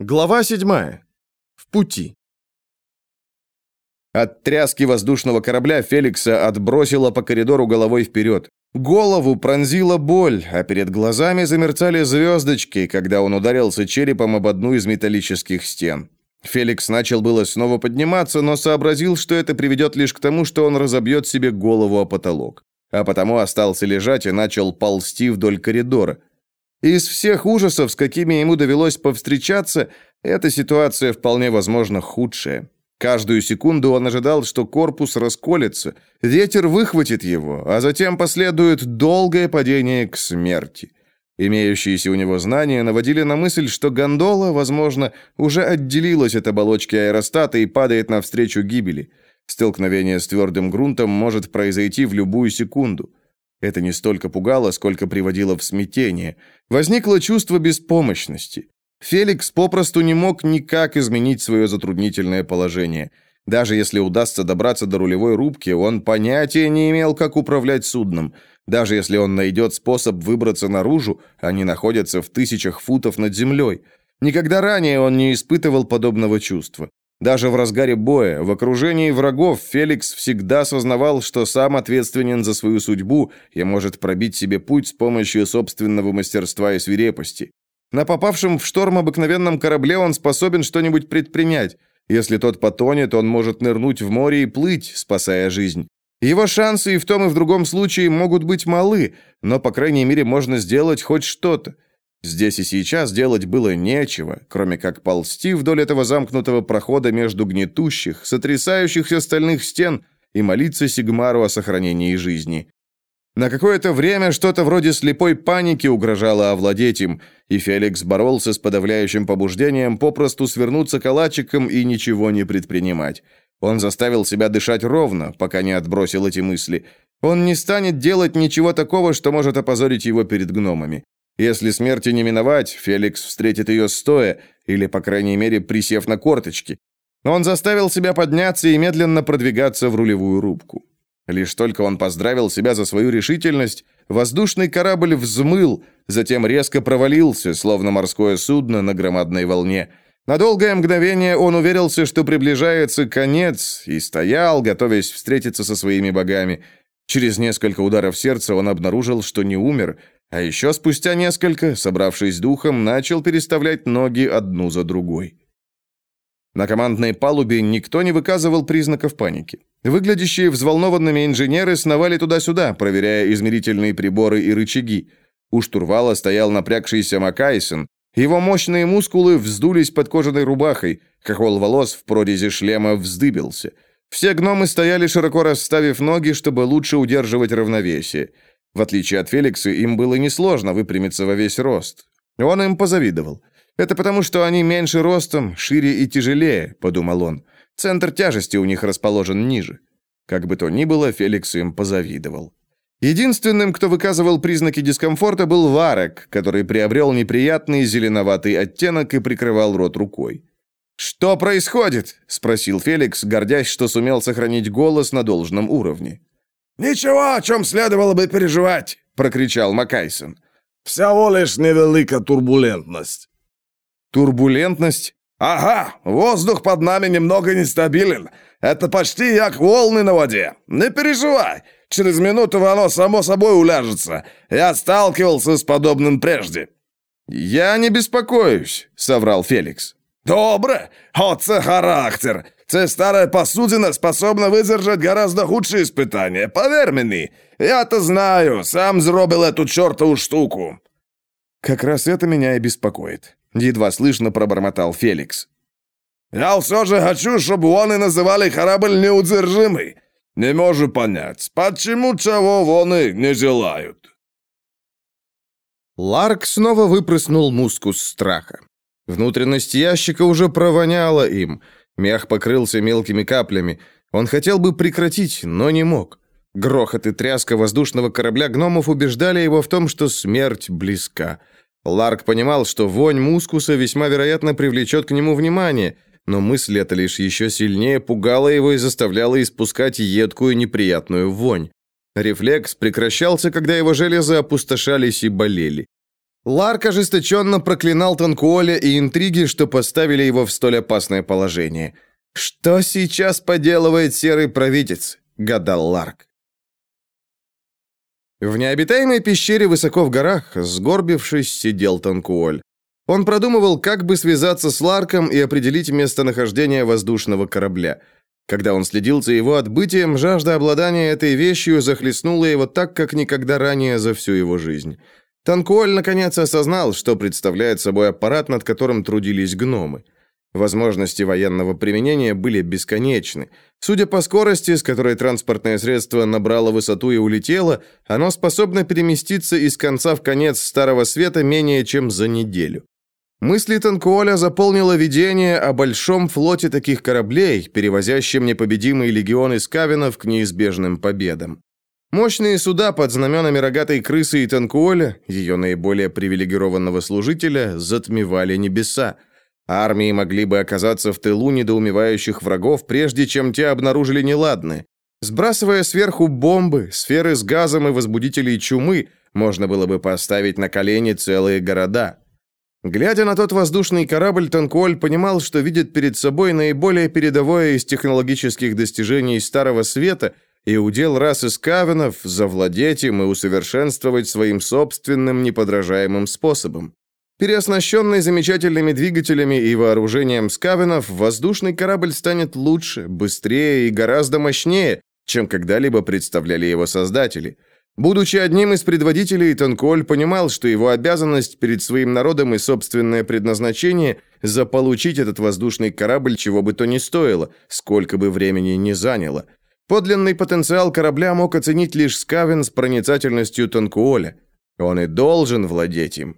Глава 7. В пути. От тряски воздушного корабля Феликса отбросило по коридору головой вперед. Голову пронзила боль, а перед глазами замерцали звездочки, когда он ударился черепом об одну из металлических стен. Феликс начал было снова подниматься, но сообразил, что это приведет лишь к тому, что он разобьет себе голову о потолок. А потому остался лежать и начал ползти вдоль коридора. Из всех ужасов, с какими ему довелось повстречаться, эта ситуация вполне возможно худшая. Каждую секунду он ожидал, что корпус расколется, ветер выхватит его, а затем последует долгое падение к смерти. Имеющиеся у него знания наводили на мысль, что гондола, возможно, уже отделилась от оболочки аэростата и падает навстречу гибели. Столкновение с твердым грунтом может произойти в любую секунду. Это не столько пугало, сколько приводило в смятение. Возникло чувство беспомощности. Феликс попросту не мог никак изменить свое затруднительное положение. Даже если удастся добраться до рулевой рубки, он понятия не имел, как управлять судном. Даже если он найдет способ выбраться наружу, они находятся в тысячах футов над землей. Никогда ранее он не испытывал подобного чувства. Даже в разгаре боя, в окружении врагов, Феликс всегда осознавал, что сам ответственен за свою судьбу и может пробить себе путь с помощью собственного мастерства и свирепости. На попавшем в шторм обыкновенном корабле он способен что-нибудь предпринять. Если тот потонет, он может нырнуть в море и плыть, спасая жизнь. Его шансы и в том, и в другом случае могут быть малы, но, по крайней мере, можно сделать хоть что-то. Здесь и сейчас делать было нечего, кроме как ползти вдоль этого замкнутого прохода между гнетущих, сотрясающихся стальных стен и молиться Сигмару о сохранении жизни. На какое-то время что-то вроде слепой паники угрожало овладеть им, и Феликс боролся с подавляющим побуждением попросту свернуться калачиком и ничего не предпринимать. Он заставил себя дышать ровно, пока не отбросил эти мысли. Он не станет делать ничего такого, что может опозорить его перед гномами. Если смерти не миновать, Феликс встретит ее стоя, или, по крайней мере, присев на корточки. Он заставил себя подняться и медленно продвигаться в рулевую рубку. Лишь только он поздравил себя за свою решительность, воздушный корабль взмыл, затем резко провалился, словно морское судно на громадной волне. На долгое мгновение он уверился, что приближается конец, и стоял, готовясь встретиться со своими богами. Через несколько ударов сердца он обнаружил, что не умер – а еще спустя несколько, собравшись духом, начал переставлять ноги одну за другой. На командной палубе никто не выказывал признаков паники. Выглядящие взволнованными инженеры сновали туда-сюда, проверяя измерительные приборы и рычаги. У штурвала стоял напрягшийся Макайсон. Его мощные мускулы вздулись под кожаной рубахой, хохол волос в прорези шлема вздыбился. Все гномы стояли широко расставив ноги, чтобы лучше удерживать равновесие. В отличие от Феликса, им было несложно выпрямиться во весь рост. Он им позавидовал. «Это потому, что они меньше ростом, шире и тяжелее», — подумал он. «Центр тяжести у них расположен ниже». Как бы то ни было, Феликс им позавидовал. Единственным, кто выказывал признаки дискомфорта, был Варек, который приобрел неприятный зеленоватый оттенок и прикрывал рот рукой. «Что происходит?» – спросил Феликс, гордясь, что сумел сохранить голос на должном уровне. «Ничего, о чем следовало бы переживать!» — прокричал Макайсон. «Всего лишь невелика турбулентность». «Турбулентность?» «Ага, воздух под нами немного нестабилен. Это почти как волны на воде. Не переживай, через минуту оно само собой уляжется. Я сталкивался с подобным прежде». «Я не беспокоюсь», — соврал Феликс. «Добре, оце характер. Це стара посудина способна видержати гораздо худші испытания, поверь мені. Я-то знаю, сам зробил эту чертову штуку». «Как раз это меня и беспокоит», — едва слышно пробормотал Феликс. «Я все же хочу, чтобы вони называли корабль неудержимый. Не можу понять, почему чего вони не желают». Ларк снова выпрыснул мускус страха. Внутренность ящика уже провоняла им — Мех покрылся мелкими каплями. Он хотел бы прекратить, но не мог. Грохот и тряска воздушного корабля гномов убеждали его в том, что смерть близка. Ларк понимал, что вонь мускуса весьма вероятно привлечет к нему внимание, но мысль эта лишь еще сильнее пугала его и заставляла испускать едкую неприятную вонь. Рефлекс прекращался, когда его железы опустошались и болели. Ларк ожесточенно проклинал Танкуоля и интриги, что поставили его в столь опасное положение. «Что сейчас поделывает серый провидец?» — гадал Ларк. В необитаемой пещере высоко в горах, сгорбившись, сидел Танкуоль. Он продумывал, как бы связаться с Ларком и определить местонахождение воздушного корабля. Когда он следил за его отбытием, жажда обладания этой вещью захлестнула его так, как никогда ранее за всю его жизнь. Танкуоль наконец осознал, что представляет собой аппарат, над которым трудились гномы. Возможности военного применения были бесконечны. Судя по скорости, с которой транспортное средство набрало высоту и улетело, оно способно переместиться из конца в конец Старого Света менее чем за неделю. Мысли Танкуоля заполнило видение о большом флоте таких кораблей, перевозящем непобедимые легионы скавинов к неизбежным победам. Мощные суда под знаменами рогатой крысы и Танкуоля, ее наиболее привилегированного служителя, затмевали небеса. Армии могли бы оказаться в тылу недоумевающих врагов, прежде чем те обнаружили неладное. Сбрасывая сверху бомбы, сферы с газом и возбудителей чумы, можно было бы поставить на колени целые города. Глядя на тот воздушный корабль, Танкуоль понимал, что видит перед собой наиболее передовое из технологических достижений Старого Света и удел расы скавенов завладеть им и усовершенствовать своим собственным неподражаемым способом. Переоснащенный замечательными двигателями и вооружением скавенов, воздушный корабль станет лучше, быстрее и гораздо мощнее, чем когда-либо представляли его создатели. Будучи одним из предводителей, Танкуоль понимал, что его обязанность перед своим народом и собственное предназначение – заполучить этот воздушный корабль, чего бы то ни стоило, сколько бы времени ни заняло. Подлинный потенциал корабля мог оценить лишь Скавен с проницательностью Танкуоля. Он и должен владеть им.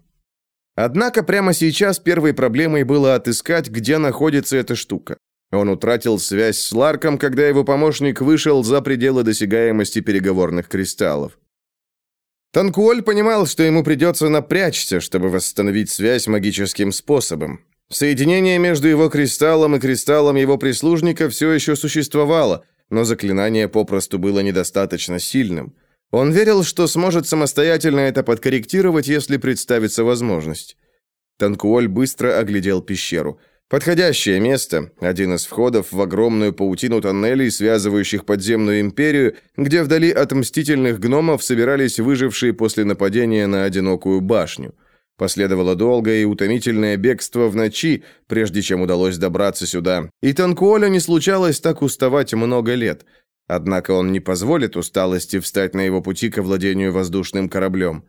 Однако прямо сейчас первой проблемой было отыскать, где находится эта штука. Он утратил связь с Ларком, когда его помощник вышел за пределы досягаемости переговорных кристаллов. Танкуоль понимал, что ему придется напрячься, чтобы восстановить связь магическим способом. Соединение между его кристаллом и кристаллом его прислужника все еще существовало, но заклинание попросту было недостаточно сильным. Он верил, что сможет самостоятельно это подкорректировать, если представится возможность. Танкуоль быстро оглядел пещеру. Подходящее место, один из входов в огромную паутину тоннелей, связывающих подземную империю, где вдали от мстительных гномов собирались выжившие после нападения на одинокую башню. Последовало долгое и утомительное бегство в ночи, прежде чем удалось добраться сюда, и Танкуолю не случалось так уставать много лет – Однако он не позволит усталости встать на его пути к владению воздушным кораблем.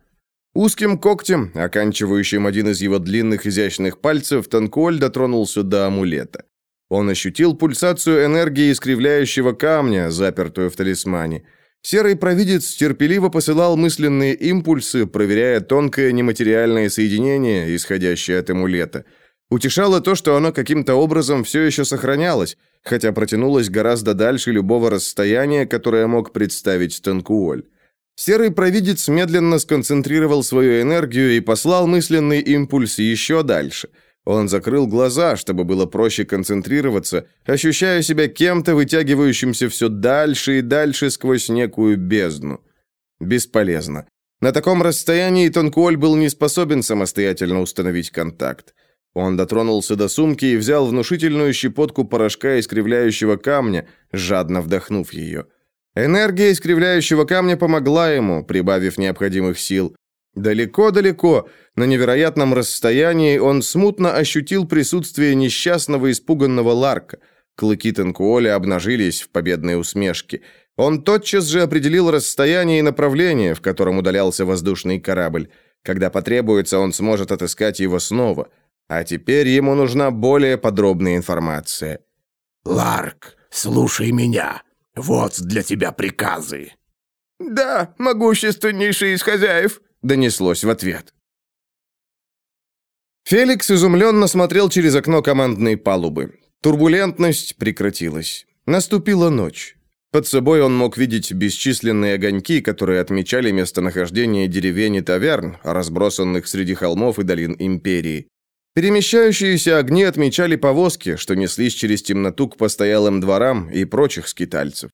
Узким когтем, оканчивающим один из его длинных изящных пальцев, Танкуоль дотронулся до амулета. Он ощутил пульсацию энергии искривляющего камня, запертую в талисмане. Серый провидец терпеливо посылал мысленные импульсы, проверяя тонкое нематериальное соединение, исходящее от амулета – Утешало то, что оно каким-то образом все еще сохранялось, хотя протянулось гораздо дальше любого расстояния, которое мог представить Танкуоль. Серый провидец медленно сконцентрировал свою энергию и послал мысленный импульс еще дальше. Он закрыл глаза, чтобы было проще концентрироваться, ощущая себя кем-то, вытягивающимся все дальше и дальше сквозь некую бездну. Бесполезно. На таком расстоянии Танкуоль был не способен самостоятельно установить контакт. Он дотронулся до сумки и взял внушительную щепотку порошка искривляющего камня, жадно вдохнув ее. Энергия искривляющего камня помогла ему, прибавив необходимых сил. Далеко-далеко, на невероятном расстоянии, он смутно ощутил присутствие несчастного испуганного Ларка. Клыки Тенкуоля обнажились в победной усмешке. Он тотчас же определил расстояние и направление, в котором удалялся воздушный корабль. Когда потребуется, он сможет отыскать его снова – а теперь ему нужна более подробная информация. «Ларк, слушай меня. Вот для тебя приказы». «Да, могущественнейший из хозяев», — донеслось в ответ. Феликс изумленно смотрел через окно командной палубы. Турбулентность прекратилась. Наступила ночь. Под собой он мог видеть бесчисленные огоньки, которые отмечали местонахождение деревень и таверн, разбросанных среди холмов и долин Империи. Перемещающиеся огни отмечали повозки, что неслись через темноту к постоялым дворам и прочих скитальцев.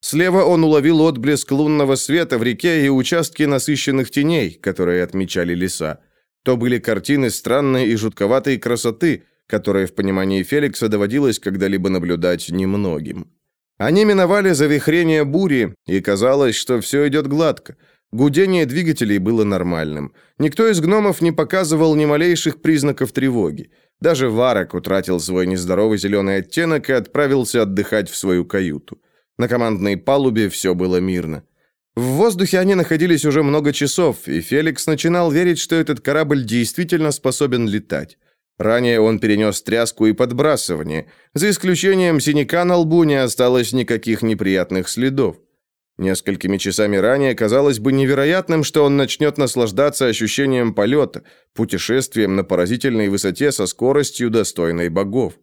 Слева он уловил отблеск лунного света в реке и участки насыщенных теней, которые отмечали леса. То были картины странной и жутковатой красоты, которые в понимании Феликса доводилось когда-либо наблюдать немногим. Они миновали завихрение бури, и казалось, что все идет гладко. Гудение двигателей было нормальным. Никто из гномов не показывал ни малейших признаков тревоги. Даже Варок утратил свой нездоровый зеленый оттенок и отправился отдыхать в свою каюту. На командной палубе все было мирно. В воздухе они находились уже много часов, и Феликс начинал верить, что этот корабль действительно способен летать. Ранее он перенес тряску и подбрасывание. За исключением синяка на лбу не осталось никаких неприятных следов. Несколькими часами ранее казалось бы невероятным, что он начнет наслаждаться ощущением полета, путешествием на поразительной высоте со скоростью, достойной богов.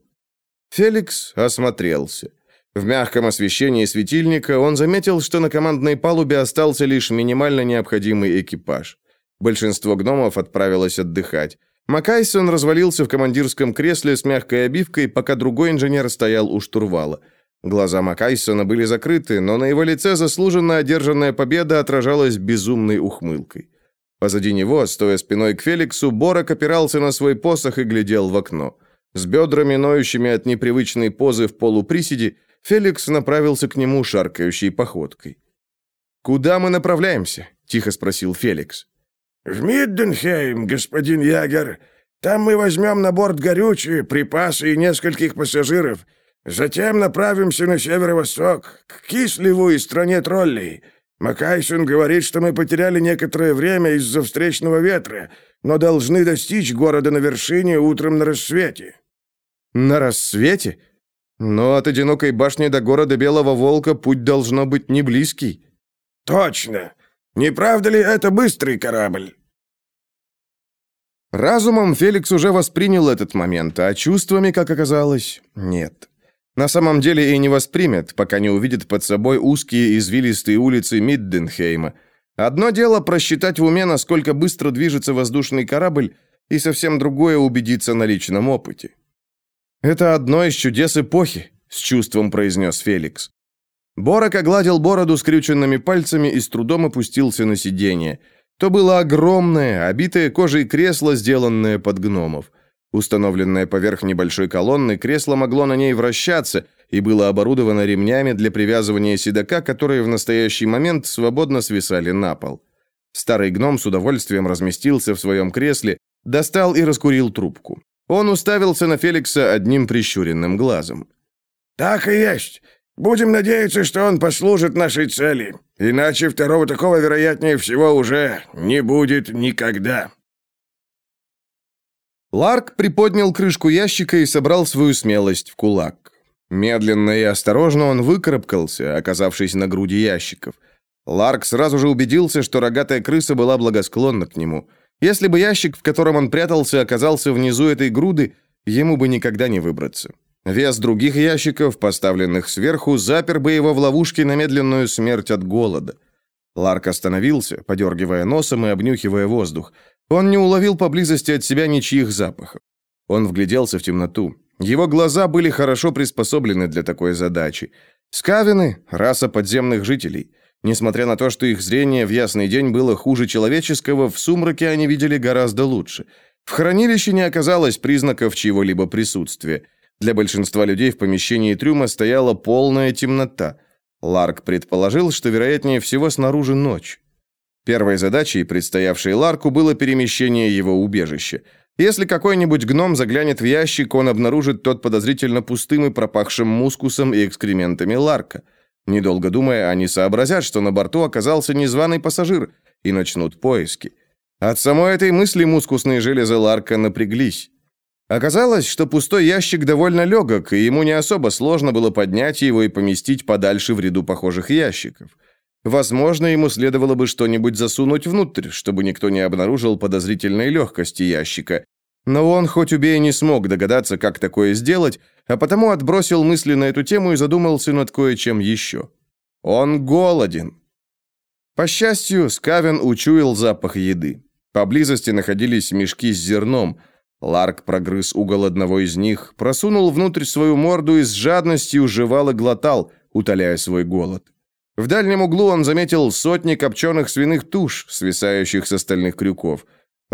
Феликс осмотрелся. В мягком освещении светильника он заметил, что на командной палубе остался лишь минимально необходимый экипаж. Большинство гномов отправилось отдыхать. Макайсон развалился в командирском кресле с мягкой обивкой, пока другой инженер стоял у штурвала – Глаза Макайсона были закрыты, но на его лице заслуженно одержанная победа отражалась безумной ухмылкой. Позади него, стоя спиной к Феликсу, Борок опирался на свой посох и глядел в окно. С бедрами, ноющими от непривычной позы в полуприседе, Феликс направился к нему шаркающей походкой. «Куда мы направляемся?» – тихо спросил Феликс. «В Мидденхейм, господин Ягер. Там мы возьмем на борт горючее, припасы и нескольких пассажиров. Затем направимся на северо-восток, к Кислеву и стране троллей. Макайсон говорит, что мы потеряли некоторое время из-за встречного ветра, но должны достичь города на вершине утром на рассвете». «На рассвете? Но от одинокой башни до города Белого Волка путь должно быть не близкий». «Точно. Не правда ли это быстрый корабль?» Разумом Феликс уже воспринял этот момент, а чувствами, как оказалось, нет. На самом деле и не воспримет, пока не увидит под собой узкие извилистые улицы Мидденхейма. Одно дело просчитать в уме, насколько быстро движется воздушный корабль, и совсем другое убедиться на личном опыте. «Это одно из чудес эпохи», — с чувством произнес Феликс. Борок огладил бороду скрюченными пальцами и с трудом опустился на сиденье. То было огромное, обитое кожей кресло, сделанное под гномов. Установленное поверх небольшой колонны, кресло могло на ней вращаться и было оборудовано ремнями для привязывания седока, которые в настоящий момент свободно свисали на пол. Старый гном с удовольствием разместился в своем кресле, достал и раскурил трубку. Он уставился на Феликса одним прищуренным глазом. «Так и есть. Будем надеяться, что он послужит нашей цели. Иначе второго такого, вероятнее всего, уже не будет никогда». Ларк приподнял крышку ящика и собрал свою смелость в кулак. Медленно и осторожно он выкарабкался, оказавшись на груди ящиков. Ларк сразу же убедился, что рогатая крыса была благосклонна к нему. Если бы ящик, в котором он прятался, оказался внизу этой груды, ему бы никогда не выбраться. Вес других ящиков, поставленных сверху, запер бы его в ловушке на медленную смерть от голода. Ларк остановился, подергивая носом и обнюхивая воздух. Он не уловил поблизости от себя ничьих запахов. Он вгляделся в темноту. Его глаза были хорошо приспособлены для такой задачи. Скавины – раса подземных жителей. Несмотря на то, что их зрение в ясный день было хуже человеческого, в сумраке они видели гораздо лучше. В хранилище не оказалось признаков чьего-либо присутствия. Для большинства людей в помещении трюма стояла полная темнота. Ларк предположил, что вероятнее всего снаружи ночь. Первой задачей, предстоявшей Ларку, было перемещение его убежища. Если какой-нибудь гном заглянет в ящик, он обнаружит тот подозрительно пустым и пропахшим мускусом и экскрементами Ларка. Недолго думая, они сообразят, что на борту оказался незваный пассажир, и начнут поиски. От самой этой мысли мускусные железы Ларка напряглись. Оказалось, что пустой ящик довольно легок, и ему не особо сложно было поднять его и поместить подальше в ряду похожих ящиков. Возможно, ему следовало бы что-нибудь засунуть внутрь, чтобы никто не обнаружил подозрительной легкости ящика. Но он, хоть убей, не смог догадаться, как такое сделать, а потому отбросил мысли на эту тему и задумался над кое-чем еще. Он голоден. По счастью, Скавен учуял запах еды. Поблизости находились мешки с зерном. Ларк прогрыз угол одного из них, просунул внутрь свою морду и с жадностью жевал и глотал, утоляя свой голод. В дальнем углу он заметил сотни копченых свиных туш, свисающих с остальных крюков.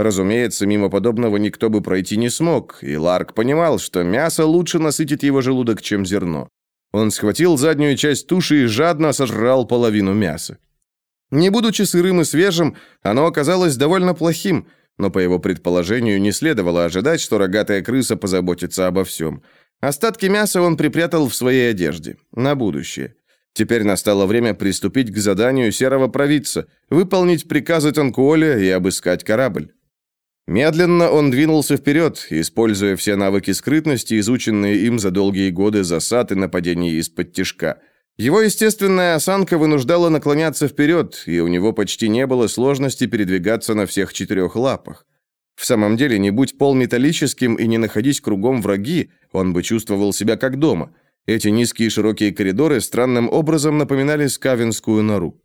Разумеется, мимо подобного никто бы пройти не смог, и Ларк понимал, что мясо лучше насытит его желудок, чем зерно. Он схватил заднюю часть туши и жадно сожрал половину мяса. Не будучи сырым и свежим, оно оказалось довольно плохим, но по его предположению не следовало ожидать, что рогатая крыса позаботится обо всем. Остатки мяса он припрятал в своей одежде, на будущее. Теперь настало время приступить к заданию серого провидца, выполнить приказы Танкуоля и обыскать корабль. Медленно он двинулся вперед, используя все навыки скрытности, изученные им за долгие годы засад и нападений из-под тишка. Его естественная осанка вынуждала наклоняться вперед, и у него почти не было сложности передвигаться на всех четырех лапах. В самом деле, не будь пол металлическим и не находись кругом враги, он бы чувствовал себя как дома. Эти низкие широкие коридоры странным образом напоминали скавинскую нору.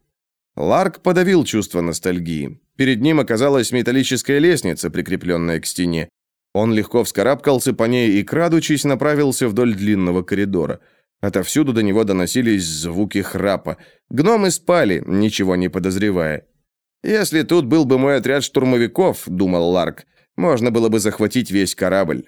Ларк подавил чувство ностальгии. Перед ним оказалась металлическая лестница, прикрепленная к стене. Он легко вскарабкался по ней и, крадучись, направился вдоль длинного коридора. Отовсюду до него доносились звуки храпа. Гномы спали, ничего не подозревая. «Если тут был бы мой отряд штурмовиков», — думал Ларк, — «можно было бы захватить весь корабль».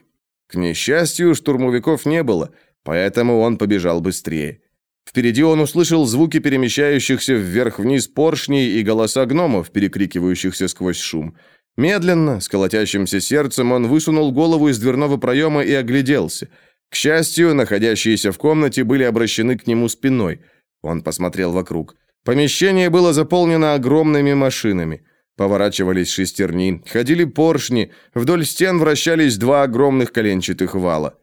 К несчастью, штурмовиков не было, поэтому он побежал быстрее. Впереди он услышал звуки перемещающихся вверх-вниз поршней и голоса гномов, перекрикивающихся сквозь шум. Медленно, с колотящимся сердцем, он высунул голову из дверного проема и огляделся. К счастью, находящиеся в комнате были обращены к нему спиной. Он посмотрел вокруг. Помещение было заполнено огромными машинами. Поворачивались шестерни, ходили поршни, вдоль стен вращались два огромных коленчатых вала.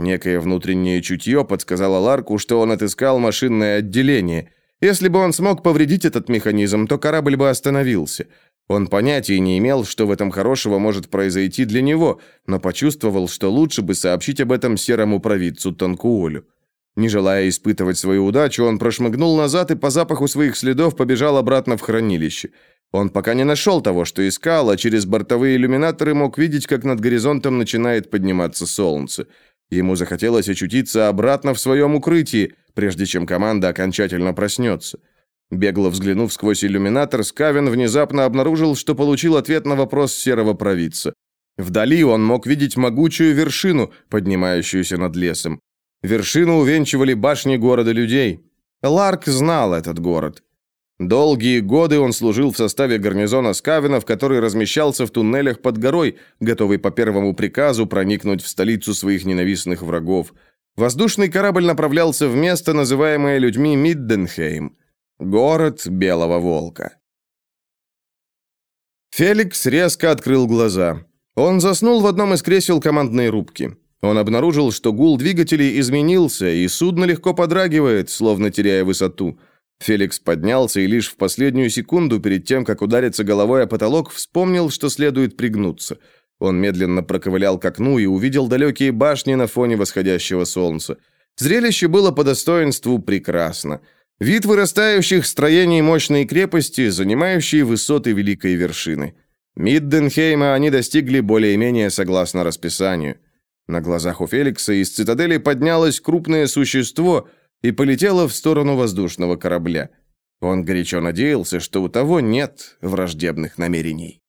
Некое внутреннее чутье подсказало Ларку, что он отыскал машинное отделение. Если бы он смог повредить этот механизм, то корабль бы остановился. Он понятия не имел, что в этом хорошего может произойти для него, но почувствовал, что лучше бы сообщить об этом серому провидцу Танкуолю. Не желая испытывать свою удачу, он прошмыгнул назад и по запаху своих следов побежал обратно в хранилище. Он пока не нашел того, что искал, а через бортовые иллюминаторы мог видеть, как над горизонтом начинает подниматься солнце. Ему захотелось очутиться обратно в своем укрытии, прежде чем команда окончательно проснется. Бегло взглянув сквозь иллюминатор, Скавен внезапно обнаружил, что получил ответ на вопрос серого провидца. Вдали он мог видеть могучую вершину, поднимающуюся над лесом. Вершину увенчивали башни города людей. Ларк знал этот город. Долгие годы он служил в составе гарнизона Скавенов, который размещался в туннелях под горой, готовый по первому приказу проникнуть в столицу своих ненавистных врагов. Воздушный корабль направлялся в место, называемое людьми Мидденхейм, город Белого Волка. Феликс резко открыл глаза. Он заснул в одном из кресел командной рубки. Он обнаружил, что гул двигателей изменился, и судно легко подрагивает, словно теряя высоту – Феликс поднялся и лишь в последнюю секунду перед тем, как удариться головой о потолок, вспомнил, что следует пригнуться. Он медленно проковылял к окну и увидел далекие башни на фоне восходящего солнца. Зрелище было по достоинству прекрасно. Вид вырастающих строений мощной крепости, занимающие высоты великой вершины. Мидденхейма они достигли более-менее согласно расписанию. На глазах у Феликса из цитадели поднялось крупное существо – и полетела в сторону воздушного корабля. Он горячо надеялся, что у того нет враждебных намерений.